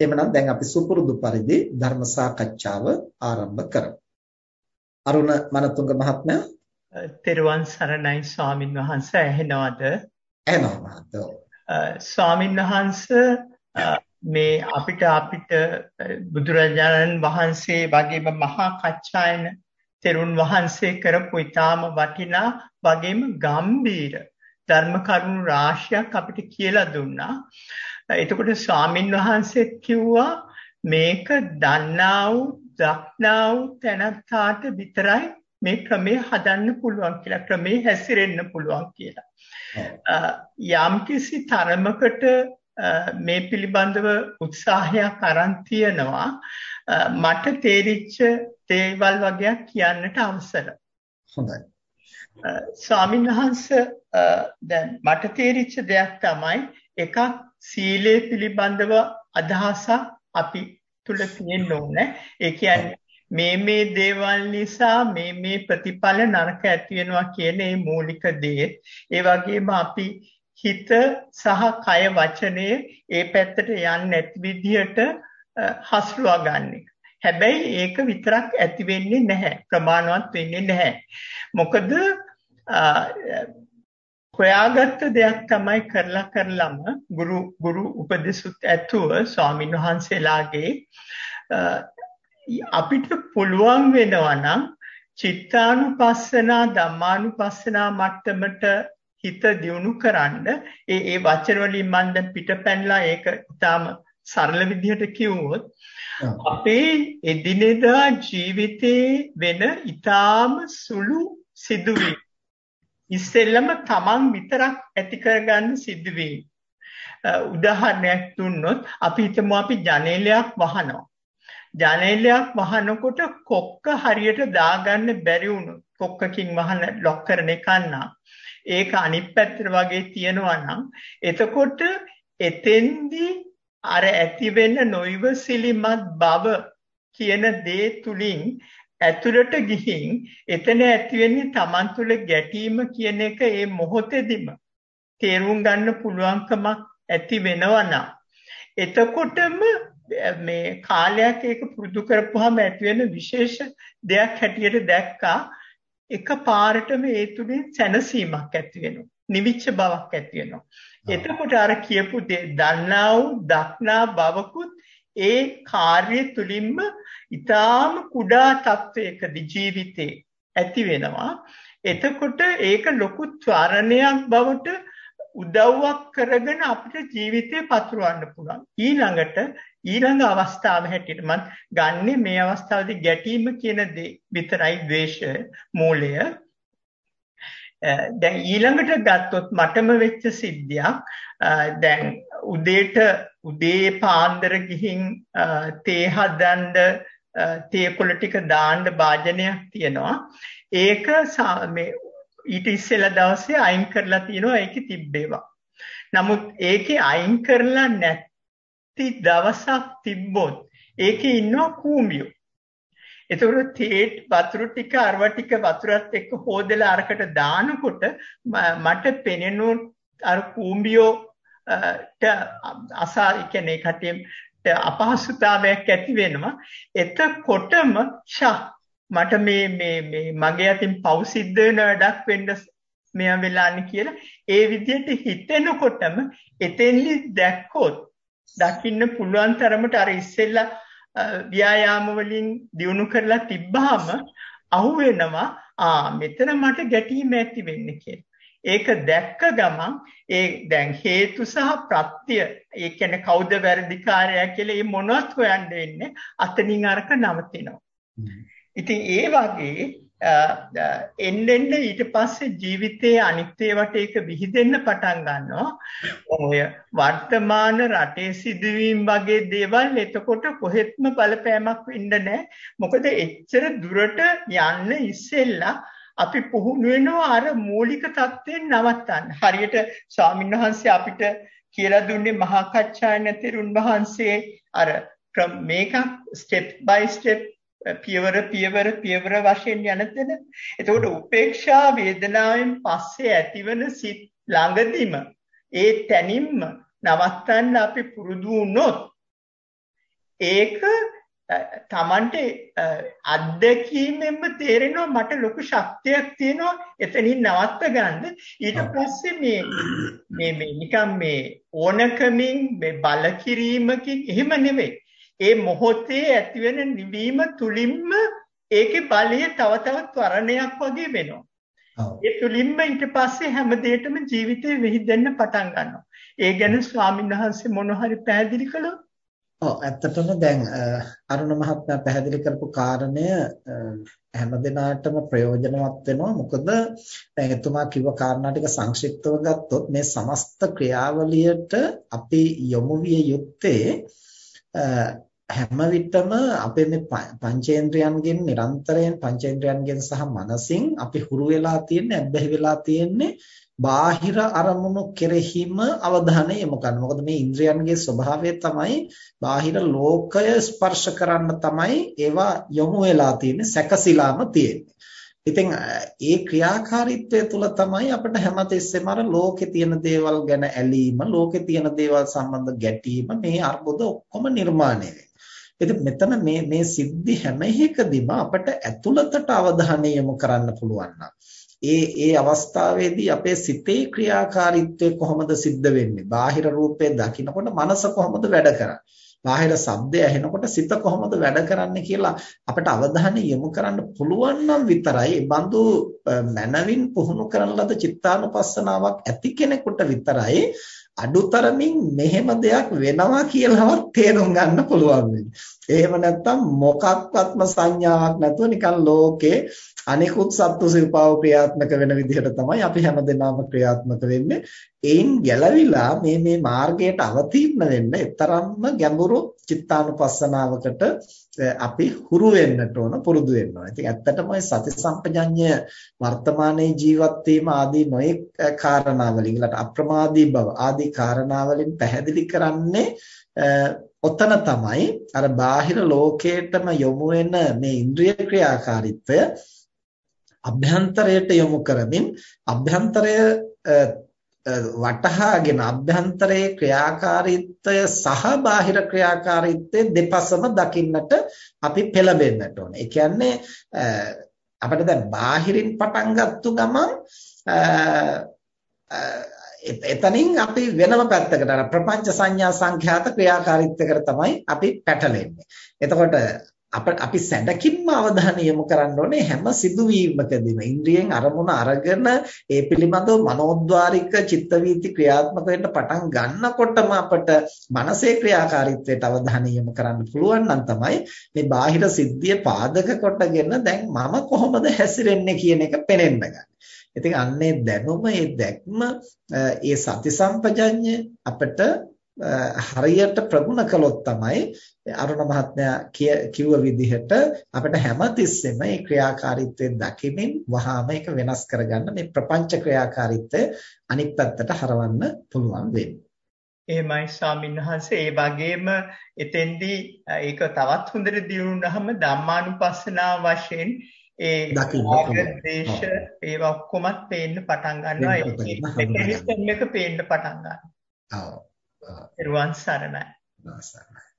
එhmenan දැන් අපි සුපුරුදු පරිදි ධර්ම සාකච්ඡාව ආරම්භ කරමු. අරුණ මනතුංග මහත්මයා තෙරුවන් සරණයි ස්වාමින් වහන්සේ ඇහෙනවද? ඇහෙනවා මහත්තයෝ. ස්වාමින් වහන්සේ මේ අපිට අපිට බුදුරජාණන් වහන්සේ වගේම මහා කච්චායන තෙරුන් වහන්සේ කරපු ඊටාම වටිනා වගේම ගම්බීර ධර්ම කරුණු රාශියක් අපිට කියලා දුන්නා. එතකොට ස්වාමින් වහන්සේ කිව්වා මේක දන්නා වූ දක්නා වූ තැනත්තාට විතරයි මේ ක්‍රමය හදන්න පුළුවන් කියලා ක්‍රමේ හැසිරෙන්න පුළුවන් කියලා. යම්කිසි තරමකට මේ පිළිබඳව උත්සාහයක් අරන් තියනවා මට තේරිච්ච දේවල් වගේක් කියන්නට අවසර. හොඳයි. ස්වාමීන් වහන්සේ දැන් මට තේරිච්ච දෙයක් තමයි එකක් සීලය පිළිබඳව අදහසක් අපි තුල තියෙන්න ඕනේ. ඒ කියන්නේ මේ මේ දේවල් නිසා මේ මේ ප්‍රතිඵල නරක ඇති වෙනවා කියන මේ මූලික දේ. ඒ වගේම අපි හිත සහ කය වචනය ඒ පැත්තට යන්නේ නැති විදිහට හසුරුවා ගන්න එක. හැබැයි ඒක විතරක් ඇති වෙන්නේ නැහැ. ප්‍රමාණවත් වෙන්නේ නැහැ. මොකද හොයාගත්ත දෙයක් තමයි කරලා කරලම ගුරු ගුරු උපදෙසුත් ඇතුව ස්වාමීන් වහන්සේලාගේ අපිට පුළුවන් වෙනවා නම් චිත්තානුපස්සනා ධම්මානුපස්සනා මට්ටමට හිත දියුණු කරන්න ඒ ඒ වචන වලින් මම දැන් පිටපැන්ලා ඒක ඉතාම සරල විදිහට කිව්වොත් අපේ එදිනෙදා ජීවිතේ වෙන ඉතාම සුළු සිදුවීම් ඉස්සෙල්ලම තමන් විතරක් ඇති කරගන්න සිදුවීම්. උදාහරණයක් දුන්නොත් අපි හිතමු අපි ජනේලයක් වහනවා. ජනේලයක් වහනකොට කොක්ක හරියට දාගන්න බැරි වුණොත් කොක්කකින් වහන ලොක් කරන එක ඒක අනිත් පැත්තට වගේ තියනවා නම් එතකොට එතෙන්දී අර ඇති වෙන්න නොයිවසිලිමත් බව කියන දේ තුලින් ඇතුළට ගිහින් එතන ඇති වෙන්නේ Taman තුල ගැටීම කියන එක ඒ මොහොතේදීම. තේරුම් ගන්න පුළුවන්කමක් ඇති වෙනවා එතකොටම මේ කාලයක් ඒක පුරුදු කරපුවාම ඇති වෙන විශේෂ දෙයක් හැටියට දැක්කා. එක පාරටම ඒ තුලින් සැනසීමක් ඇති වෙනවා. නිවිච්ච බවක් ඇති වෙනවා. එතකොට අර කියපු දන්නා වූ දක්නා බවකුත් ඒ කාර්ය තුලින්ම ඊටාම කුඩා තත්වයකදී ජීවිතේ ඇති වෙනවා. එතකොට ඒක ලොකු ත්වරණයක් බවට උදව්වක් කරගෙන අපිට ජීවිතේ පතුරවන්න පුළුවන්. ඊළඟට ඊළඟ අවස්ථාව හැටියට මම ගන්නෙ මේ අවස්ථාවේදී ගැටීම කියන දේ විතරයි ද්වේෂය මූලය. දැන් ඊළඟට ගත්තොත් මටම වෙච්ච සිද්ධියක් දැන් උදේට උදේ පාන්දර ගිහින් තේ හදන්න තේ කොළ ටික දාන්න භාජනයක් තියෙනවා. ඒක මේ ඊට ඉස්සෙල්ලා දවසේ අයින් කරලා තියෙනවා ඒකේ තිබ්බේවා. නමුත් ඒකේ අයින් කරලා නැති දවසක් තිබ්බොත් ඒකේ ඉන්නවා කූඹියෝ. එතකොට තේට් වතුර ටික අරව ටික වතුරත් එක්ක හොදලා අරකට දානකොට මට පෙනෙනු අර කූඹියෝ අසා කියන්නේ කටියට අපහසුතාවයක් ඇති වෙනවා එතකොටම ෂා මට මේ මේ මේ මගේ අතින් පව් සිද්ධ වෙන වැඩක් වෙන්න මෙයා වෙලාන්නේ කියලා ඒ විදිහට හිතෙනකොටම එතෙන්දි දැක්කොත් දකින්න පුළුවන් තරමට අර ඉස්සෙල්ලා ව්‍යායාම වලින් දියුණු කරලා තිබ්බහම අහුවෙනවා ආ මෙතන මට ගැටීම ඇති වෙන්නේ කියලා. ඒක දැක්ක ගමන් ඒ දැන් හේතු සහ ප්‍රත්‍ය ඒ කියන්නේ කවුද වැරදිකාරයා කියලා මේ මොනවත් හොයන්න වෙන්නේ අතනින් අරක නවතිනවා. ඉතින් ඒ වගේ එන්න එන්න ඊට පස්සේ ජීවිතයේ අනිත්‍යවට ඒක විහිදෙන්න පටන් ගන්නවා. ඔය වර්තමාන රටේ සිදුවීම් වගේ දේවල් එතකොට කොහෙත්ම බලපෑමක් වෙන්න නැහැ. මොකද එච්චර දුරට යන්න ඉස්සෙල්ලා අපි පුහුණු වෙනවා අර මූලික தත්ත්වෙන් නවත්තන්න. හරියට ස්වාමින්වහන්සේ අපිට කියලා දුන්නේ මහා කච්චායන තෙරුන් වහන්සේ අර මේක ස්ටෙප් බයි ස්ටෙප් පියවර පියවර පියවර වශයෙන් යන තැන. එතකොට උපේක්ෂා වේදනාවෙන් පස්සේ ඇතිවන සිත් ළඟදීම ඒ තැනින්ම නවත්තන්න අපි පුරුදු වුණොත් ඒක තමන්ට අත්දැකීමෙන්ම තේරෙනවා මට ලොකු ශක්තියක් තියෙනවා එතනින් නවත්ත ගන්න. ඊට පස්සේ මේ මේ මේ නිකන් මේ ඕනකමින් මේ බල කිරීමකින් එහෙම නෙවෙයි ඒ මොහොතේ ඇතිවෙන නිවීම තුලින්ම ඒකේ බලය තව තවත් වර්ණයක් වගේ වෙනවා. ඒ තුලින්ම ඊට පස්සේ හැම දෙයකම ජීවිතේ විහිදෙන්න පටන් ගන්නවා. ඒ ගැන ස්වාමීන් වහන්සේ මොන හරි පැහැදිලි කළොත් ඔව් ඇත්තටම දැන් අරුණ මහත්මයා පැහැදිලි කරපු කාරණය හැමදෙනාටම ප්‍රයෝජනවත් වෙනවා. මොකද දැන් එතුමා කිව්ව කාරණා ටික සංක්ෂිප්තව ගත්තොත් මේ සමස්ත ක්‍රියාවලියට අපි යොමු විය යුත්තේ හැම විටම අපේ මේ පංචේන්ද්‍රයන්ගෙන් නිරන්තරයෙන් පංචේන්ද්‍රයන්ගෙන් සහ මනසින් අපි හුරු වෙලා තියෙන්නේ අබ්බැහි වෙලා තියෙන්නේ බාහිර අරමුණු කෙරෙහිම අවධානය යොමු කරනවා. මොකද මේ ඉන්ද්‍රයන්ගේ ස්වභාවය තමයි බාහිර ලෝකය ස්පර්ශ කරන්න තමයි ඒවා යොමු වෙලා තියෙන්නේ, සැකසීලාම තියෙන්නේ. ඉතින් ඒ ක්‍රියාකාරීත්වය තුළ තමයි අපිට හැමතිස්සෙම අර ලෝකේ තියෙන දේවල් ගැන ඇලීම, ලෝකේ තියෙන දේවල් සම්බන්ධ ගැටීම, මේ අර්බුද ඔක්කොම නිර්මාණය වෙන්නේ. ඉතින් මෙතන මේ මේ සිද්ධි හැම එකදීම අපිට ඇතුළතට අවධානය යොමු කරන්න පුළුවන් ඒ ඒ අවස්ථාවේදී අපේ සිතේ ක්‍රියාකාරීත්වය කොහොමද සිද්ධ වෙන්නේ? බාහිර රූපේ දකිනකොට මනස කොහොමද වැඩ කරන්නේ? බාහිර ශබ්දය ඇහෙනකොට සිත කොහොමද වැඩ කරන්නේ කියලා අපිට අවධානය යොමු කරන්න පුළුවන් නම් විතරයි ඒ බඳු මනවින් පුහුණු කරන ලද චිත්තානුපස්සනාවක් ඇති කෙනෙකුට විතරයි අඩුතරමින් මෙහෙම දෙයක් වෙනවා කියලාවත් තේරුම් ගන්න පුළුවන් වෙන්නේ. එහෙම නැත්නම් මොකක්වත්ම සංඥාවක් නැතුව නිකන් ලෝකේ අනිකුත් සත්තු සිව්පාව ක්‍රියාත්මක වෙන විදිහට තමයි අපි හැමදෙනාම ක්‍රියාත්මක වෙන්නේ. ඒයින් ගැලවිලා මේ මේ මාර්ගයට අවතීර්ණ වෙන්න තරම්ම ගැඹුරු චිත්තානුපස්සනාවකට අපි හුරු වෙන්නට ඕන පුරුදු වෙන්න ඕන. ඉතින් ඇත්තටම සති සම්පජඤ්ඤය වර්තමානයේ ජීවත් වීම ආදී නොයෙක් කාරණාවලින් ඊළඟ අප්‍රමාදී බව ආදී කාරණාවලින් පැහැදිලි කරන්නේ ඔතන තමයි අර බාහිර ලෝකයටම යොමු වෙන මේ ඉන්ද්‍රිය ක්‍රියාකාරීත්වය අභ්‍යන්තරයට යොමු කරමින් අභ්‍යන්තරය වටහාගෙන අභ්‍යන්තරයේ ක්‍රියාකාරීත්වය සහ බාහිර ක්‍රියාකාරීත්වය දෙපසම දකින්නට අපි පෙළඹෙන්නට ඕනේ. ඒ කියන්නේ අපිට දැන් බාහිරින් පටන් ගත්තු ගමන් එතනින් අපි වෙනම පැත්තකට අර ප්‍රපංච සංඥා සංඛ්‍යාත ක්‍රියාකාරීත්වයකට තමයි අපි පැටලෙන්නේ. එතකොට අප අපි සැඩකින්ම අවධානය යොමු කරන්න ඕනේ හැම සිදුවීමකදීම ඉන්ද්‍රියෙන් අරමුණ අරගෙන ඒ පිළිබඳව මනෝද්වාරික චිත්ත වීති ක්‍රියාත්මක වෙන්න පටන් ගන්නකොටම අපට මනසේ ක්‍රියාකාරීත්වයට අවධානය යොමු කරන්න පුළුවන් නම් තමයි මේ බාහිර සිද්ධිය පාදක කොටගෙන දැන් මම කොහොමද හැසිරෙන්නේ කියන එක පේනෙන්න ගන්න. ඉතින් අන්නේ දැනුම ඒ දැක්ම ඒ සති සම්පජඤ්ඤය අපිට හරියට ප්‍රගුණ කළොත් තමයි අරුණ මහත්මයා කිව්ව විදිහට අපිට හැමතිස්සෙම මේ ක්‍රියාකාරීත්වයෙන් දකිමින් වහාම ඒක වෙනස් කරගන්න මේ ප්‍රපංච ක්‍රියාකාරීත්වය අනිත් පැත්තට හරවන්න පුළුවන් වෙන්නේ. එහෙමයි ස්වාමින්වහන්සේ ඒ වගේම එතෙන්දී ඒක තවත් හොඳට දියුණුනහම ධම්මානුපස්සනා වශයෙන් ඒ ආගදේශ ඒවා ඔක්කොමත් පේන්න පටන් ගන්නවා. ඒ මෙකැනිසම් එක පේන්න පටන් ගන්නවා. ඔව්. නිර්වාණ සරණයි. සරණයි.